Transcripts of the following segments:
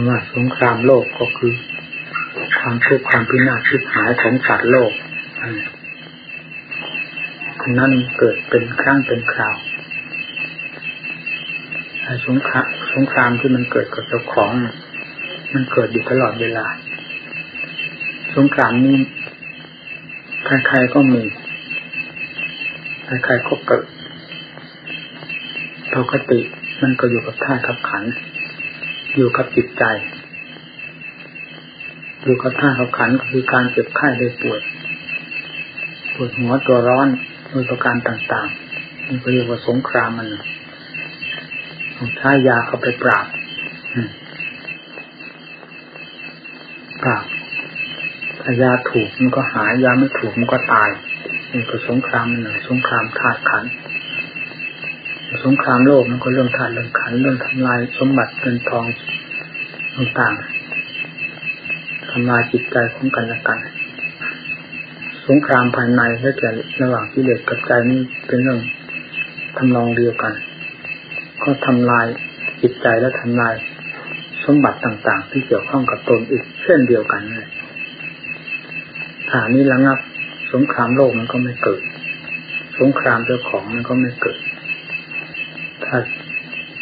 ำว่าสงครามโลกก็คือ ความทุกข์ความพินาศชิบหายของสัตว์โลกนั่นเกิดเป็นครั้งเป็นคราวสงครามสงครามที่มันเกิดกับเจ้าของ มันเกิดอยู่ตลอดเวลา สงครามนี้ใครๆก็มีใครๆก็เกิดปกติมันก็อยู่กับท่ากับขัน อยู่กับจิตใจ อยู่กับท่ากับขันก็คือการเจ็บไข้ได้ป่วยปวดหัวตัวร้อนโดยประการต่างๆมันก็เรียกว่าสงครามมันต้องใช้ยาเข้าไปปราบปราบถ้ายาถูกมันก็หายยาไม่ถูกมันก็ตายนี่ก็สงครามมันหนึ่งสงครามธาตุขัน สงครามโลกมันก็เรื่องธาตุเรื่องขันเรื่องทำลายสมบัติเงินทองต่างๆทำลายจิตใจของกันและกัน สงครามภายในและแก่ระหว่างกิเลสกับใจนี่เป็นเรื่องทำลองเดียวกัน ก็ทำลายจิตใจและทำลายสมบัติต่างๆ ที่เกี่ยวข้องกับตนอีกเช่นเดียวกันเลยฐานนี้ระงับ สงครามโลกมันก็ไม่เกิด สงครามเจ้าของมันก็ไม่เกิด ถ้า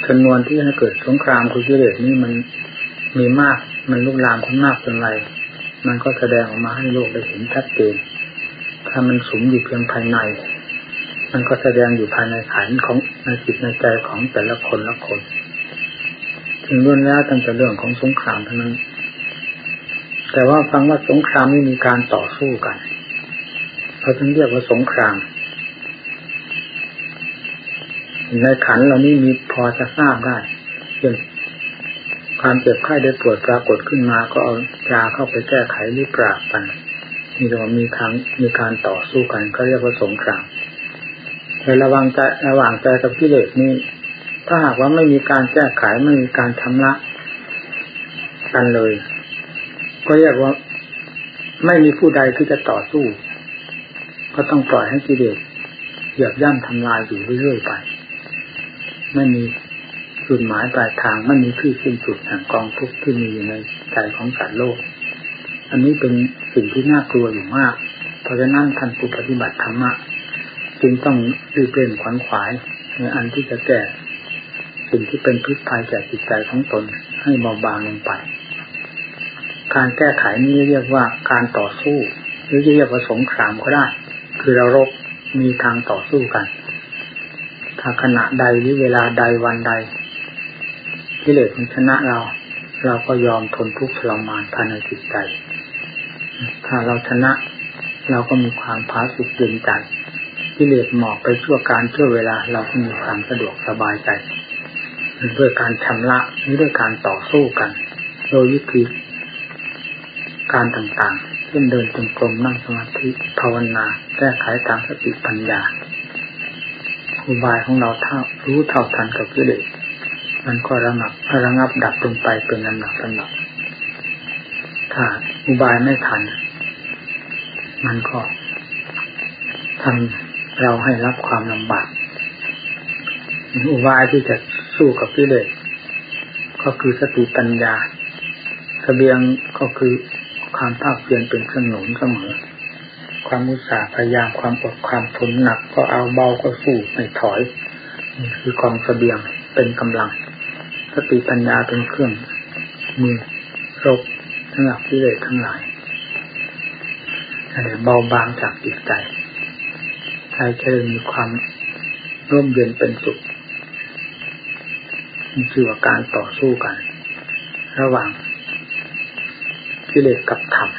จำนวนที่ให้เกิดสงครามคือกิเลสนี่มันมีมาก มันลุกลามขึ้นมากเป็นไร มันก็แสดงออกมาให้โลกได้เห็นชัดเจน ถ้ามันสูงอยู่เพียงภายใน มันก็แสดงอยู่ภายในขันของในจิตในใจของแต่ละคนละคน ถึงเรื่องแล้วตั้งแต่เรื่องของสงครามเท่านั้น แต่ว่าฟังว่าสงครามไม่มีการต่อสู้กันเขาถึงเรียกว่าสงคราม ในขันเรานี่มีพอจะทราบได้เช่นความเจ็บไข้ได้ปวดปรากฏขึ้นมาก็เอายาเข้าไปแก้ไขหรือปราบกันนี่เรามีทางมีการต่อสู้กันก็เรียกว่าสงครามในระวังใจระหว่างใจกับกิเลสนี่ถ้าหากว่าไม่มีการแก้ไขไม่มีการชำระกันเลย ก็เรียกว่าไม่มีผู้ใดที่จะต่อสู้ ก็ต้องปล่อยให้กิเลสเหยียบย่ำทำลายอยู่เรื่อยๆไป ไม่มีจุดหมายปลายทางไม่มีที่สิ้นสุดแห่งกองทุกข์ที่มีอยู่ในใจของสัตว์โลก อันนี้เป็นสิ่งที่น่ากลัวอยู่มาก เพราะฉะนั้นท่านผู้ปฏิบัติธรรมะจึงต้องรีบเร่งขวัญขวายในอันที่จะแก้สิ่งที่เป็นพิษภัยแก่จิตใจของตนให้เบาบางลงไป การแก้ไขนี้เรียกว่าการต่อสู้ หรือเรียกว่าสงครามก็ได้ คือเรารบมีทางต่อสู้กัน ถ้าขณะใดหรือเวลาใดวันใดกิเลสมันชนะเรา เราก็ยอมทนทุกข์ทรมานภายในจิตใจ ถ้าเราชนะ เราก็มีความผาสุกเย็นใจกิเลสหมอบไปชั่วการชั่วเวลาเราก็มีความสะดวกสบายใจด้วยการชำระหรือด้วยการต่อสู้กัน โดยวิธีการต่างๆ เช่นเดินจงกรมนั่งสมาธิภาวนา แก้ไขทางสติปัญญา อุบายของเราเท่ารู้เท่าทันกับกิเลสมันก็ระงับระงับดับลงไปเป็นลำดับลำดับถ้าอุบายไม่ทัน มันก็ทำเราให้รับความลำบากอุบายที่จะสู้กับกิเลสก็คือสติปัญญาสเสบียงก็คือความภาคเพียรเป็นเครื่องหนุนเสมอ ความอุตสาห์พยายามความอดความทนหนัก ก็เอาเบาก็สู้ไม่ถอยนี่คือกองเสบียงเป็นกำลังสติปัญญาเป็นเครื่องมือรบสำหรับกิเลสทั้งหลายอะไรเบาบางจากจิตใจใจจะมีความร่มเย็นเป็นสุขนี่คือว่าการต่อสู้กัน ระหว่างกิเลสกับธรรม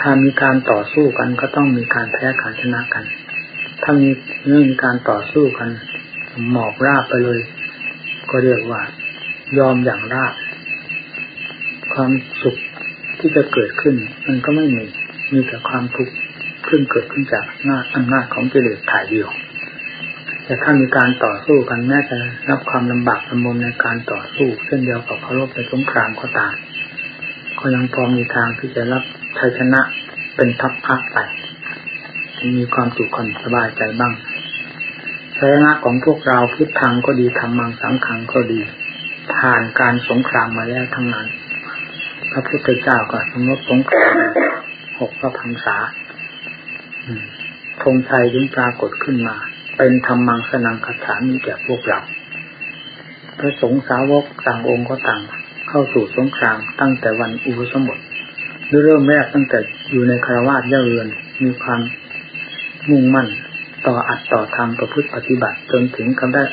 ถ้ามีการต่อสู้กันก็ต้องมีการแพ้การชนะกัน ถ้ามีไม่มีการต่อสู้กัน หมอบราบไปเลย ก็เรียกว่ายอมอย่างราบ ความสุขที่จะเกิดขึ้น มันก็ไม่มี มีแต่ความทุกข์ขึ้นเกิดขึ้นจากหน้าอำนาจของกิเลสถ่ายเดียว แต่ถ้ามีการต่อสู้กันแม้จะรับความลำบากลำบนในการต่อสู้เช่นเดียวกับเคารพในสงครามก็ตามก็ยังพอมีทางที่จะรับ ชัยชนะเป็นทัพพักไป มีความสุขความสบายใจบ้างชัยชนะของพวกเราพุทธังก็ดีธรรมังสังขังก็ดี ผ่านการสงครามมาแล้วทั้งนั้น พระพุทธเจ้าก็สมมติสงครามหกพระพรรษาธงชัยยึงปรากฏขึ้นมา เป็นธรรมังสนังคาถามีแก่พวกเราพระสงฆ์สาวกต่างองค์ก็ต่างเข้าสู่สงครามตั้งแต่วันอุปสมบท เริ่มแรกตั้งแต่อยู่ในคารวาสเย่าเรือน มีความมุ่งมั่นต่ออัดต่อทำประพฤติปฏิบัติจนถึงกำได้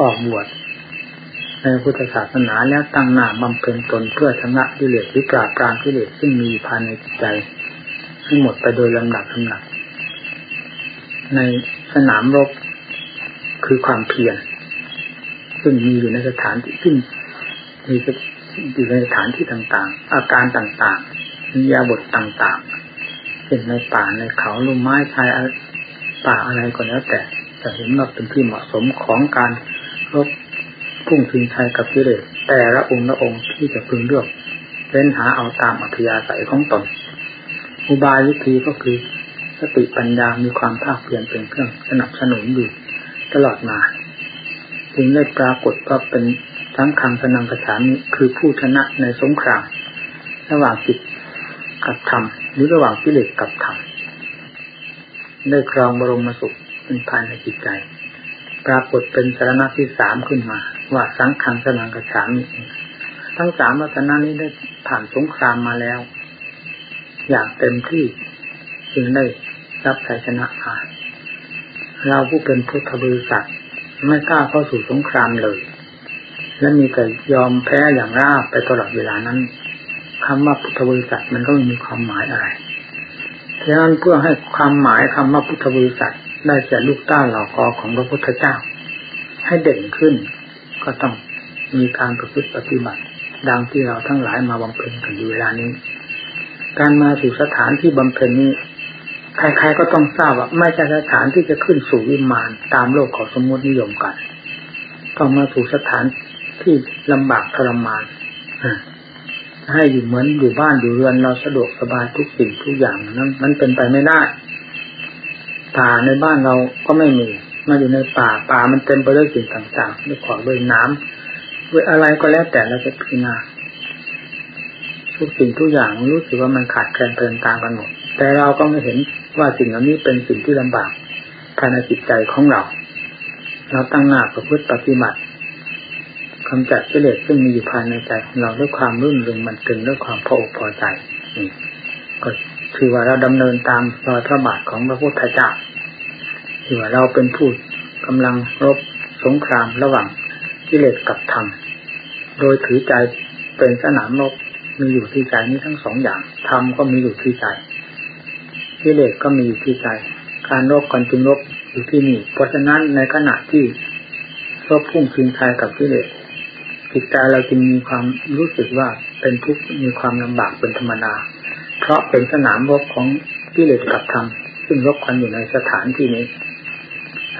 ออกบวชในพุทธศาสนาแล้วตั้งหน้าบำเพ็ญตนเพื่อชนะกิเลสวิปราปรามกิเลสซึ่งมีภายในจิตใจให้หมดไปโดยลำดับลำดับในสนามรบคือความเพียรซึ่งมีอยู่ในสถานที่ซึ่งมีอยู่ในสถานที่ต่างๆ อาการต่าง ๆมียาบทต่างๆเช่นในป่าในเขาลุ่มไม้ชายป่าอะไรก็แล้ว แต่จะเห็นว่าเป็นที่เหมาะสมของการรบพุ่งพิงชัยกับกิเลสแต่ละองค์ละองค์ที่จะพึงเลือกเล่นหาเอาตามอัธยาศัยของตนอุบายวิธีก็คือสติปัญญามีความภาคเพียรเป็นเครื่องสนับสนุนอยู่ตลอดมาจึงได้ปรากฏว่าเป็นทั้งคำสนังกระฉามคือผู้ชนะในสงครามระหว่างจิต กับธรรมหรือระหว่างกิเลสกับธรรมได้ครองบรมสุขเป็นภายในจิตใจ ปรากฏเป็นสาระที่สามขึ้นมา ว่าสังขังสนังกระฉามทั้งสามรัตนานี้ได้ผ่านสงครามมาแล้ว อย่างเต็มที่จึงได้รับชัยชนะมาเราผู้เป็นพุทธบริษัทไม่กล้าเข้าสู่สงครามเลย และมีแต่ยอมแพ้อย่างราบไปตลอดเวลานั้น คำว่าพุทธบริษัทมันก็ไม่มีความหมายอะไรฉะนั้นเพื่อให้ความหมายคำว่าพุทธบริษัทได้แก่ลูกต้าเหล่ากอของพระพุทธเจ้า ให้เด่นขึ้น ก็ต้องมีการประพฤติปฏิบัติ ดังที่เราทั้งหลายมาบำเพ็ญกันอยู่เวลานี้ การมาสู่สถานที่บำเพ็ญนี้ใครๆก็ต้องทราบว่าไม่ใช่สถานที่จะขึ้นสู่วิมานตามโลกของสมมตินิยมกัน ต้องมาสู่สถานที่ลำบากทรมาน ให้อยู่เหมือนอยู่บ้านอยู่เรือนเราสะดวกสบายทุกสิ่งทุกอย่างนั้นมันเป็นไปไม่ได้ป่าในบ้านเราก็ไม่มีมาอยู่ในป่าป่ามันเต็มไปด้วยสิ่งต่างๆด้วยขวางด้วยน้ำด้วยอะไรก็แล้วแต่เราจะพิจารณาทุกสิ่งทุกอย่างรู้สึกว่ามันขาดแคลนเกินตามกันหมด แต่เราก็ไม่เห็นว่าสิ่งเหล่านี้เป็นสิ่งที่ลำบากภายในจิตใจของเรา เราตั้งหน้าประพฤติปฏิบัติ คำจัดกิเลสซึ่งมีอยู่ภายในใจของเราด้วยความรุ่นเรืองมันตึงด้วยความพออกพอใจนี่ก็คือว่าเราดำเนินตามรอยพระบาทของพระพุทธเจ้าคือว่าเราเป็นผู้กำลังรบสงครามระหว่างกิเลสกับธรรมโดยถือใจเป็นสนามรบมีอยู่ที่ใจนี้ทั้งสองอย่างธรรมก็มีอยู่ที่ใจกิเลสก็มีอยู่ที่ใจ การรบกันจึงรบอยู่ที่นี่ เพราะฉะนั้นในขณะที่รบพุ่งพิงทายกับกิเลส จิตใจเราจึงมีความรู้สึกว่าเป็นทุกข์มีความลำบากเป็นธรรมดา เพราะเป็นสนามรบของกิเลสกับธรรมซึ่งรบกันอยู่ในสถานที่นี้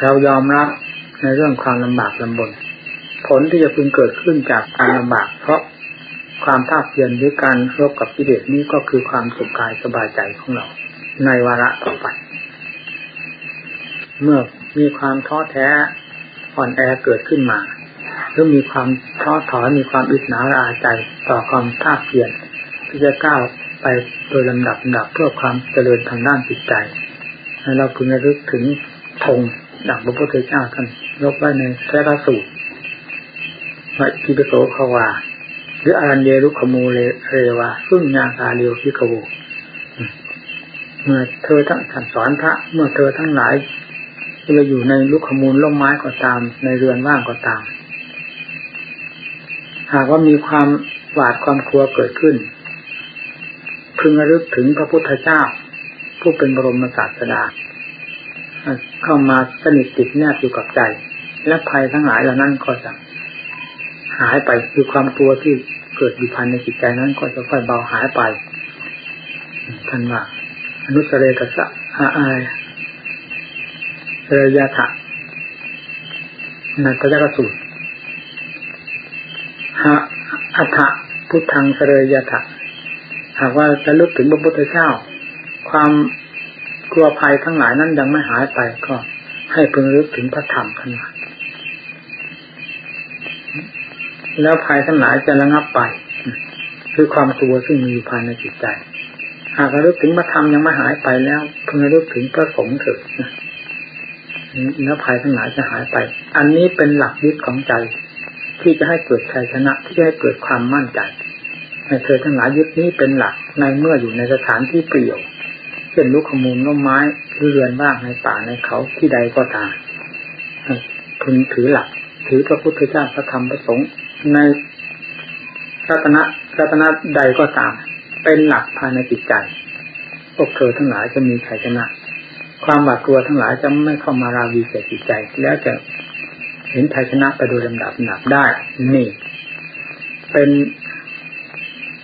เรายอมรับในเรื่องความลำบากลำบน ผลที่จะพึงเกิดขึ้นจากการลำบาก เพราะความภาคเพียรหรือการรบกับกิเลสนี้ก็คือความสุขกายสบายใจของเรา ในวาระต่อไป เมื่อมีความท้อแท้อ่อนแอเกิดขึ้นมา หรือมีความท้อถอยมีความอิจฉาอาใจต่อความภาคเพียรที่จะก้าวไปโดยลำดับดับเพื่อความเจริญทางด้านจิตใจให้เราพึงระลึกถึงธงดังพระพุทธเจ้าท่านยกไว้ในแท้สูตรพระกิปโสขวา หรืออารันเยรุขมูเลเรวาซึ่งยาคาเลียวพิกโวเมื่อเธอทั้งสอนพระ เมื่อเธอทั้งหลายจะอยู่ในลุกขมูลล่มไม้ก็ตาม ในเรือนว่างก็ตาม หากว่ามีความหวาดความกลัวเกิดขึ้น พึงระลึกถึงพระพุทธเจ้า ผู้เป็นบรมศาสดา เข้ามาสนิทติดแนบอยู่กับใจ และภัยทั้งหลายเหล่านั้นก็จะหายไปคือความกลัวที่เกิดอยู่ภายในจิตใจนั้น ก็จะค่อยเบาหายไปท่านว่าอนุสเรตสะอาอายเรยาถะนัตะกสูตร หะอัฏฐพุทธังเสรยาถะหากว่าจะลึกถึงพระพุทธเจ้า ความกลัวภัยทั้งหลายนั้นยังไม่หายไปก็ให้พึงลึกถึงพระธรรมขึ้นมาแล้วภัยทั้งหลายจะระงับไป คือความกลัวซึ่งมีอยู่ภายในจิตใจ หากระลึกถึงพระธรรมยังไม่หายไปแล้วเพิ่งระลึกถึงพระสงฆ์เถิดแล้วภัยทั้งหลายจะหายไป อันนี้เป็นหลักยึดของใจ ที่จะให้เกิดชัยชนะที่จะให้เกิดความมั่นใจในเธอทั้งหลายยึดนี้เป็นหลักในเมื่ออยู่ในสถานที่เปลี่ยวเช่นลูกขมูลน้มไม้หรือเรือนบ้างในป่าในเขาที่ใดก็ตามพึงถือหลัก ถือพระพุทธเจ้าพระธรรมพระสงฆ์ในรัตนะรัตนะใดก็ตาม เป็นหลักภายในจิตใจพวกเธอทั้งหลายจะมีชัยชนะ ความหวาดกลัวทั้งหลายจะไม่เข้ามาราวีแก่จิตใจ แล้วจะ เห็นชัยชนะไปโดยลำดับหนับได้ นี่ เป็น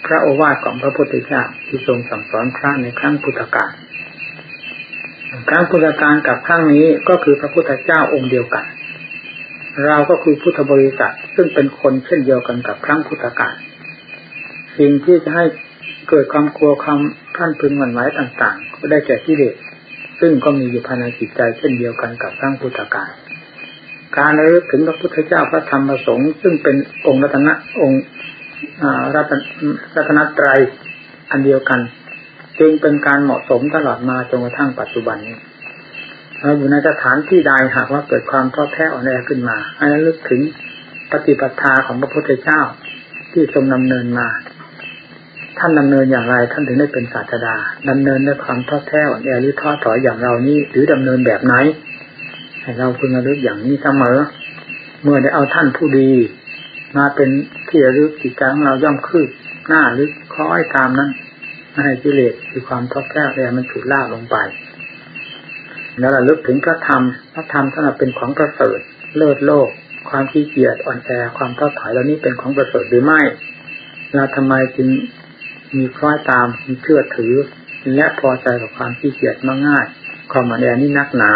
พระโอวาทของพระพุทธเจ้าที่ทรงสั่งสอนพระในครั้งพุทธกาลครั้งพุทธกาลกับครั้งนี้ก็คือพระพุทธเจ้าองค์เดียวกัน เราก็คือพุทธบริษัทซึ่งเป็นคนเช่นเดียวกันกับครั้งพุทธกาลสิ่งที่จะให้เกิดความกลัวความท่านพึงหวั่นไหวต่างๆ ก็ได้แก่ที่เด็กซึ่งก็มีอยู่ภายในจิตใจเช่นเดียวกันกับครั้งพุทธกาล การระลึกถึงพระพุทธเจ้าพระธรรมพระสงฆ์ซึ่งเป็นองค์รัตนะองค์รัตรัตนตรัยอันเดียวกัน จึงเป็นการเหมาะสมตลอดมาจนกระทั่งปัจจุบันนี้เราอยู่ในสถานที่ใดหากว่าเกิดความท้อแท้อ่อนแอขึ้นมาให้ระลึกถึงปฏิปทาของพระพุทธเจ้าที่ทรงดำเนินมา ท่านดำเนินอย่างไร ท่านถึงได้เป็นศาสดาดำเนินด้วยความท้อแท้อ่อนแอหรือท้อถอยอย่างเรานี้ หรือดำเนินแบบไหน เราพึงระลึกอย่างนี้เสมอ เมื่อได้เอาท่านผู้ดี มาเป็นที่ระลึกจิตใจของเราย่อมคืบหน้าลึกคล้อยตามนั้นให้กิเลสคือความท้อแท้แรงมันถูกล่าลงไป แล้วระลึกถึงพระธรรมพระธรรมสำหรับเป็นของประเสริฐเลิศโลก ความขี้เกียจอ่อนแอความท้อถอยเหล่านี้เป็นของประเสริฐหรือไม่เราทำไมจึงมีคล้อยตามมีเชื่อถือ และพอใจกับความขี้เกียจมาง่ายความอ่อนแอนี่นักหนา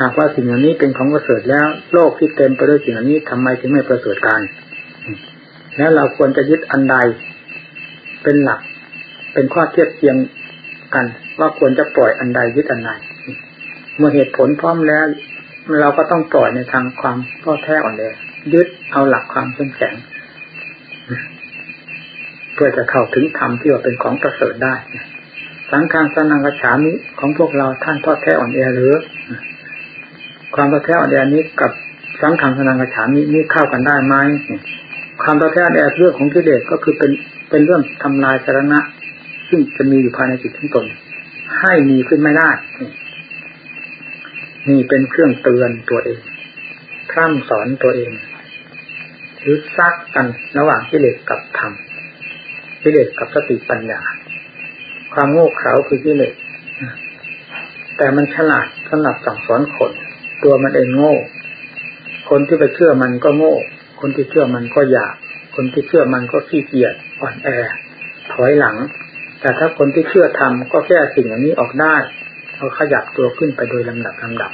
หากว่าสิ่งเหล่านี้เป็นของประเสริฐแล้ว โลกที่เต็มไปด้วยสิ่งเหล่านี้ทำไมจึงไม่ประเสริฐกันแล้วเราควรจะยึดอันใดเป็นหลัก เป็นข้อเทียบเทียงกัน ว่าควรจะปล่อยอันใดยึดอันใดเมื่อเหตุผลพร้อมแล้ว เราก็ต้องปล่อยในทางความข้อแท้อ่อนแอยึดเอาหลักความเข้มแข็งเพื่อจะเข้าถึงธรรมที่ว่าเป็นของประเสริฐได้ สังฆาสนังกระฉามิของพวกเราท่านทอดแท้อ่อนแอหรือ ความทอดแท้อ่อนแอนี้กับสังฆางสนังกระฉามินี่เข้ากันได้ไหมความต่อแท้แดเรื่องของกิเลสก็คือเป็นเป็นเรื่องทำลายสาระซึ่งจะมีอยู่ภายในจิตทั้งตนให้มีขึ้นไม่ได้นี่เป็นเครื่องเตือนตัวเองพร่ำสอนตัวเองหรือซักกันระหว่างกิเลสกับธรรมกิเลสกับสติปัญญา ความโง่เขลาคือกิเลสแต่มันฉลาดสำหรับสั่งสอนคน ตัวมันเองโง่ คนที่ไปเชื่อมันก็โง่ คนที่เชื่อมันก็อยาก คนที่เชื่อมันก็ขี้เกียจอ่อนแอ ถอยหลัง แต่ถ้าคนที่เชื่อทำก็แก้สิ่งอันนี้ออกได้เขาขยับตัวขึ้นไปโดยลำดับลำดับ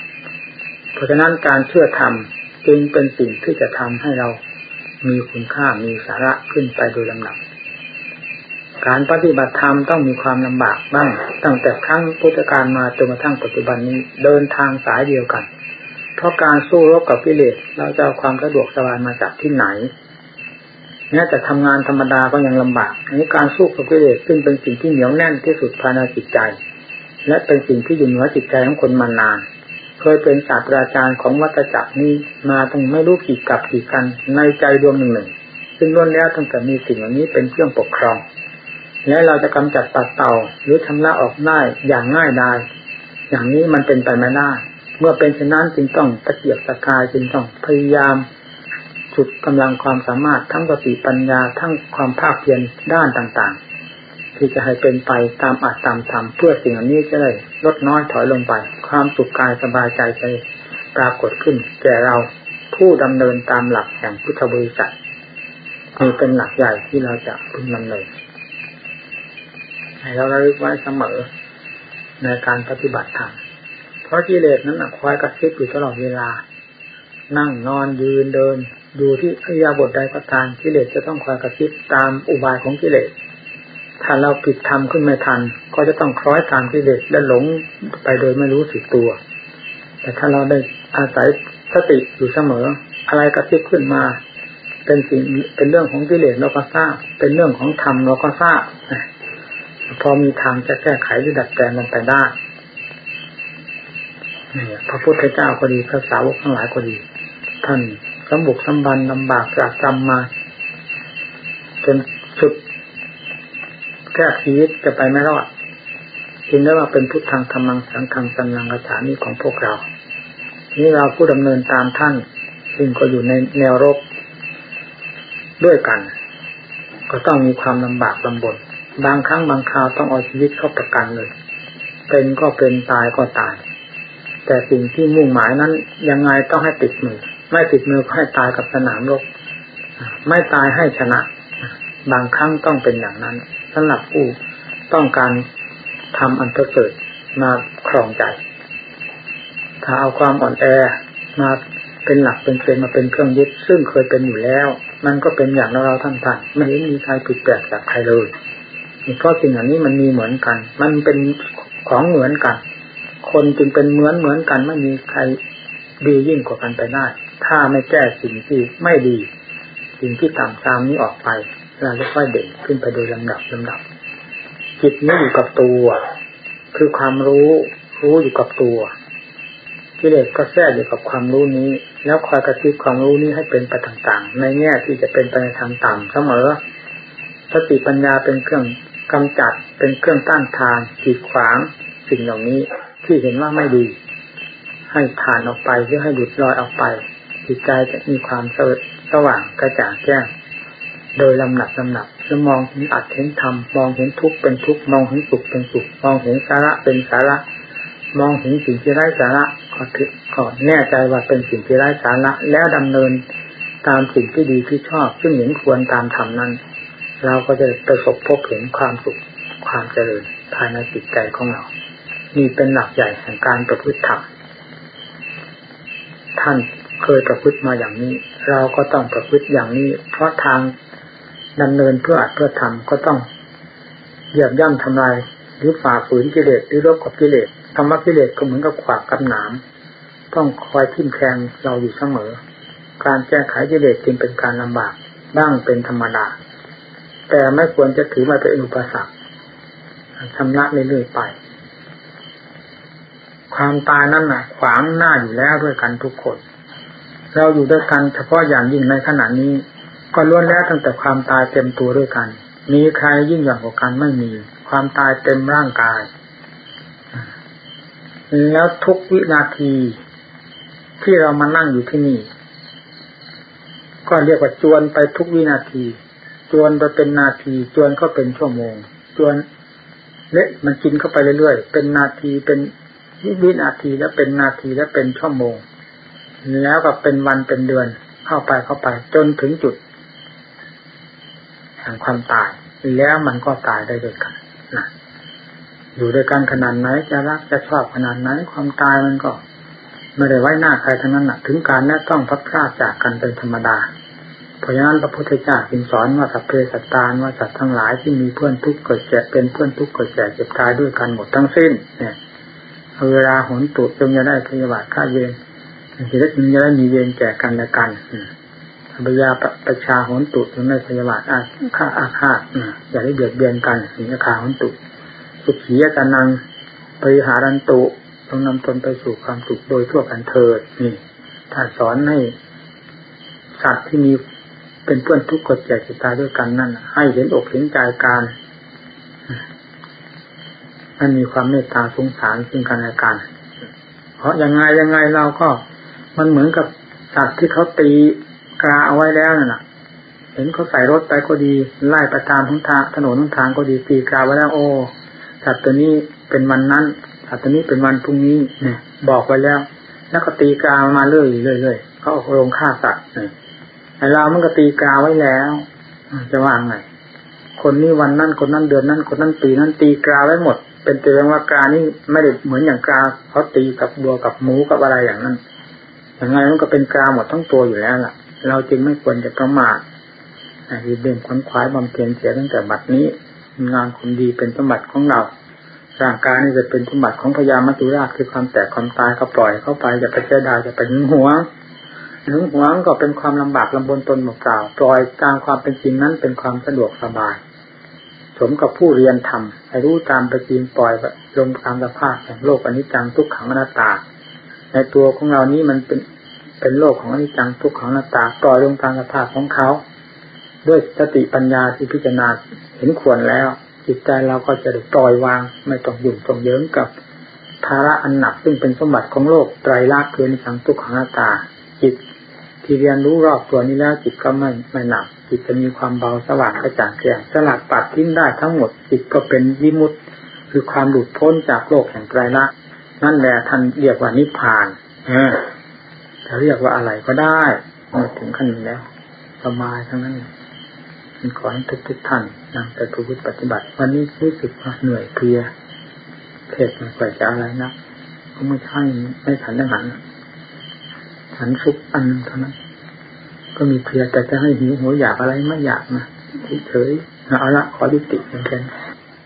เพราะฉะนั้นการเชื่อทำจึงเป็นสิ่งที่จะทำให้เรามีคุณค่ามีสาระขึ้นไปโดยลำดับ การปฏิบัติธรรมต้องมีความลำบากบ้างตั้งแต่ครั้งพุทธกาลมาจนกระทั่งปัจจุบันนี้เดินทางสายเดียวกัน เพราะการสู้รบกับกิเลสเราจะเอาความสะดวกสบายมาจากที่ไหนแม้แต่ทำงานธรรมดาก็ยังลำบากอันนี้การสู้กับกิเลสซึ่งเป็นสิ่งที่เหนียวแน่นที่สุดภายในจิตใจ และเป็นสิ่งที่อยู่เหนือจิตใจของคนมานาน เคยเป็นศาสตราจารย์ของวัตจักรนี้มาตั้งไม่รู้กี่กับกี่กันในใจดวงหนึ่งหนึ่งซึ่งล้วนแล้วตั้งแต่มีสิ่งเหล่านี้เป็นเครื่องปกครอง และเราจะกำจัดตัดเต่าหรือชำระออกได้อย่างง่ายดายอย่างนี้มันเป็นไปไม่ได้ มื่อเป็นเช่นนั้นจึงต้องตะเกียบตะกายจึงต้องพยายามสุดกำลังความสามารถทั้งสติปัญญาทั้งความภาคเพียรด้านต่างๆ ที่จะให้เป็นไปตามอาจตามธรรมเพื่อสิ่งอันนี้จะได้ลดน้อยถอยลงไป ความสุขกายสบายใจใจปรากฏขึ้นแก่เราผู้ดำเนินตามหลักแห่งพุทธบริษัทนี่เป็นหลักใหญ่ที่เราจะพึงดำเนินให้เราระลึกไว้เสมอในการปฏิบัติธรรม เพราะกิเลสนั้นคอยกระซิบอยู่ตลอดเวลา นั่งนอนยืนเดินอยู่ที่อิยาบทใดก็ตามกิเลสจะต้องคอยกระซิบตามอุบายของกิเลสถ้าเราผิดทำขึ้นไม่ทัน ก็จะต้องคล้อยตามกิเลสและหลงไปโดยไม่รู้สึกตัว แต่ถ้าเราได้อาศัยสติอยู่เสมอ อะไรกระซิบขึ้นมา เป็นสิ่งเป็นเรื่องของกิเลสเราก็ทราบเป็นเรื่องของธรรมเราก็ทราบพอมีทางจะแก้ไขหรือดัดแปลงมันไปได้ พระพุทธเจ้าก็ดีพระสาวกทั้งหลายก็ดี ท่านสมบุกสมบันลำบากจากกรรมมาจนสุดแก้ชีวิตจะไปไม่รอดจึงได้ว่าเป็นพุทธังธรรมังสังฆังสันนังกระฉานี้ของพวกเรา นี่เราผู้ดำเนินตามท่านซึ่งก็อยู่ในแนวรบด้วยกัน ก็ต้องมีความลำบากลำบนบางครั้งบางคราวต้องเอาชีวิตเข้าประกันเลย เป็นก็เป็นตายก็ตาย แต่สิ่งที่มุ่งหมายนั้น ยังไงต้องให้ติดมือ ไม่ติดมือก็ให้ตายกับสนามรบไม่ตายให้ชนะ บางครั้งต้องเป็นอย่างนั้นสำหรับผู้ต้องการทำอันประเสริฐมาครองใจ ถ้าเอาความอ่อนแอมาเป็นหลักเป็นเกณฑ์มาเป็นเครื่องยึด ซึ่งเคยเป็นอยู่แล้ว มันก็เป็นอย่างเราท่านท่านไม่เห็นมีใครผิดแปลกจากใครเลยเพราะสิ่งเหล่านี้มันมีเหมือนกัน มันเป็นของเหมือนกัน คนจึงเป็นเหมือนเหมือนกันไม่มีใครดียิ่งกว่ากันไปได้ ถ้าไม่แก้สิ่งที่ไม่ดี สิ่งที่ต่ำตามนี้ออกไป เราจะค่อยเด่นขึ้นไปโดยลำดับลำดับ จิตนี้อยู่กับตัว คือความรู้รู้อยู่กับตัวกิเลสก็แทรกอยู่กับความรู้นี้ แล้วคอยกระซิบความรู้นี้ให้เป็นไปต่างๆ ในแง่ที่จะเป็นไปในทางต่ำเสมอสติปัญญาเป็นเครื่องกำจัดเป็นเครื่องต้านทานขีดขวางสิ่งเหล่านี้ ที่เห็นว่าไม่ดี ให้ผ่านออกไปหรือให้หลุดลอยออกไปจิตใจจะมีความสว่างกระจ่างแจ้งโดยลำหนับลำหนับจะมองเห็นอัดเห็นธรรมมองเห็นทุกข์เป็นทุกข์มองเห็นสุขเป็นสุขมองเห็นสาระเป็นสาระ มองเห็นสิ่งที่ไร้สาระก็ถือก็แน่ใจว่าเป็นสิ่งที่ไร้สาระ แล้วดำเนินตามสิ่งที่ดีที่ชอบ ซึ่งเห็นควรตามธรรมนั้น เราก็จะประสบพบเห็นความสุขความเจริญภายในจิตใจของเรา นี่เป็นหลักใหญ่แห่งการประพฤติธรรมท่านเคยประพฤติมาอย่างนี้ เราก็ต้องประพฤติอย่างนี้ เพราะทางดำเนินเพื่ออัดเพื่อทำก็ต้องเหยียบย่ำทำลายหรือฝ่าฝืนกิเลสหรือรบกับกิเลสธรรมะกิเลสก็เหมือนกับขวากกับหนาม ต้องคอยทิ่มแทงเราอยู่เสมอ การแก้ไขกิเลสจึงเป็นการลำบากบ้างเป็นธรรมดา แต่ไม่ควรจะถือมาเป็นอุปสรรคชำระเรื่อยๆไป ความตายนั่นน่ะ ขวางหน้าอยู่แล้วด้วยกันทุกคน เราอยู่ด้วยกันเฉพาะอย่างยิ่งในขณะนี้ ก็ล้วนแล้วตั้งแต่ความตายเต็มตัวด้วยกัน มีใครยิ่งใหญ่กว่ากันไม่มี ความตายเต็มร่างกาย แล้วทุกวินาที ที่เรามานั่งอยู่ที่นี่ ก็เรียกว่าจวนไปทุกวินาที จวนไปเป็นนาที จวนก็เป็นชั่วโมง จวนเละมันกินเข้าไปเรื่อยๆ เป็นนาทีเป็น วินาทีแล้วเป็นนาทีแล้วเป็นชั่วโมง แล้วก็เป็นวันเป็นเดือนเข้าไปเข้าไป จนถึงจุดแห่งความตาย แล้วมันก็ตายได้ด้วยกันนะอยู่ด้วยกันขนาดไหนจะรักจะชอบขนาดไหนความตายมันก็ ไม่ได้ไว้หน้าใครทั้งนั้นนะถึงการนี้ต้องพัดพลาดจากกันเป็นธรรมดา เพราะฉะนั้นพระพุทธเจ้าจึงสอนว่าสัพเพสัตตานว่าสัตว์ทั้งหลายที่มีเพื่อนทุกข์เกิดแก่เป็นเพื่อนทุกข์เกิดแก่เจ็บตายด้วยกันหมดทั้งสิ้น เนี่ย เวลาหนตุจงจะได้พยาบาทฆ่าเวรจะได้จึงจะได้มีเวรแก่กันและกันพยาประชาหนตุจงได้พยาบาทอาฆ่าอาฆาตอย่าได้เบียดเบียนกันสิงคาหนตุสุขียานังปริหารันตุต้องนำตนไปสู่ความสุขโดยทั่วกันเถิดนี่ ถ้าสอนให้สัตว์ที่มีเป็นเพื่อนทุกข์กดแก่จิตตาด้วยกันนั่น ให้เห็นอกเห็นใจการ มันมีความเมตตาสงสารซึ่งกันและกัน เพราะยังไงยังไงเราก็มันเหมือนกับสัตว์ที่เขาตีกราเอาไว้แล้วน่ะ เห็นเขาใส่รถไปก็ดี ไล่ไปตามทุนทางถนนทุนทางก็ดีตีกราไว้แล้วโอ้สัตว์ตัวนี้เป็นวันนั้นสัตว์ตัวนี้เป็นวันพรุ่งนี้เนี่ย บอกไว้แล้ว แล้วก็ตีกรามาเรื่อยเรื่อยๆเขาเอาลงฆ่าสัตว์เนี่ยเรามันก็ตีกาไว้แล้วจะว่าไง คนนี้วันนั้นคนนั้นเดือนนั้น คนนั้นปีนั้นตีกาไว้หมด เป็นเตือนว่ากานี่ไม่ได้เหมือนอย่างกาเขาตีกับบัวกับหมูกับอะไรอย่างนั้นอย่างไงมันก็เป็นกาหมดทั้งตัวอยู่แล้วล่ะ เราจึงไม่ควรจะประมาทยืนเด่นขวนขวายบำเพ็ญเสียตั้งแต่บัดนี้งานคนดีเป็นสมบัติของเราร่างกายนี่จะเป็นสมบัติของพญามัจจุราชคือความแตกความตายก็ปล่อยเข้าไปอย่าไปเสียดายอย่าไปหึงหวงหึงหวงก็เป็นความลำบากลำบนตนหมดเปล่าปล่อยตามความเป็นจริงนั้นเป็นความสะดวกสบาย สมกับผู้เรียนทำให้รู้ตามป็นจริงปล่อยลงตามสภาพแห่งโลกอนิจจังทุกขังอนัตตา ในตัวของเรานี้มันเป็นเป็นโลกของอนิจจังทุกขังอนัตตาปล่อยลงตามสภาพของเขา ด้วยสติปัญญาที่พิจารณาเห็นควรแล้ว จิตใจเราก็จะได้ปล่อยวางไม่ต้องยุ่งต้องเยิ้มกับภาระอันหนักซึ่งเป็นสมบัติของโลกไตรลักษณ์คือในทางทุกขังอนัตตา จิต ที่เรียนรู้รอบตัวนี้แล้วจิตก็ไม่ไม่หนักจิตจะมีความเบาสว่างกระจ่างแจ้งสลัดปัดทิ้งได้ทั้งหมดจิตก็เป็นวิมุตคือความหลุดพ้นจากโลกแห่งไตรลักษณ์นั่นแหละท่านเรียกว่านิพพานเออจะเรียกว่าอะไรก็ได้มาถึงขั้นนี้แล้วสบายทั้งนั้นมันขอให้ทุกทุกท่านนำไปประพฤติปฏิบัติ วันนี้รู้สึกว่าเหนื่อยเพลียเผ็ดมันกว่าจะอะไรนะก็ไม่ใช่ไม่ฉันทหาร ฉันซุปอันเท่านั้นก็มีเพลียแต่จะให้หิวหัวอยากอะไรไม่อยากนะเฉยๆเอาละขอดิติเหมือนกัน